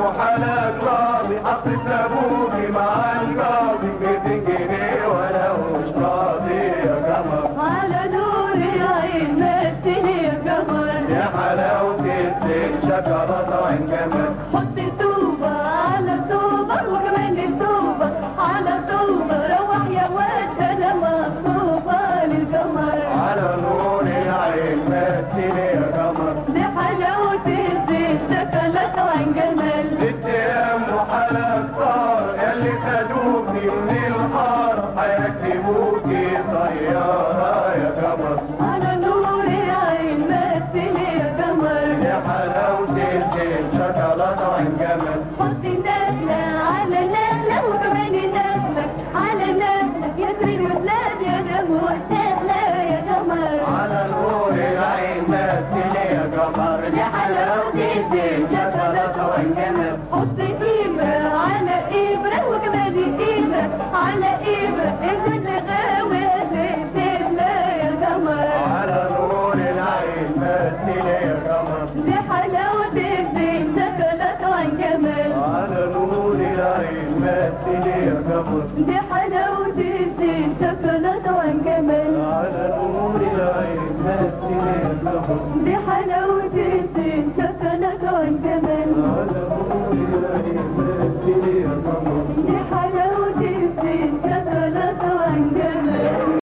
وحالات راضي حطيت ابوكي مع القاضي 200 العين مثل يا يا حلاوة الزين شوكولاتة وانكمل حط الطوبة على الطوبة وكمان الطوبة على الطوبة روح يا واد سلام مخطوبة للقمر. على نور العين مثل يا قمر دي حلاوة الزيت شوكولاتة وعين جمال التيام وحالات صار يلي خدوكي من الحارة هيكتبوكي طيارة يا قمر. الزين شوكولاتة وانجمل حط إبرة على إبرة وكمان إبرة على إبرة ازيد لغاوي تبلى يا قمر على نور العين مثل يا قمر دي حلاوة الزين شوكولاتة وعين جمال على نور العين مثل يا قمر دي حلاوة الزين شوكولاتة وعين جمال على نور العين مثل يا قمر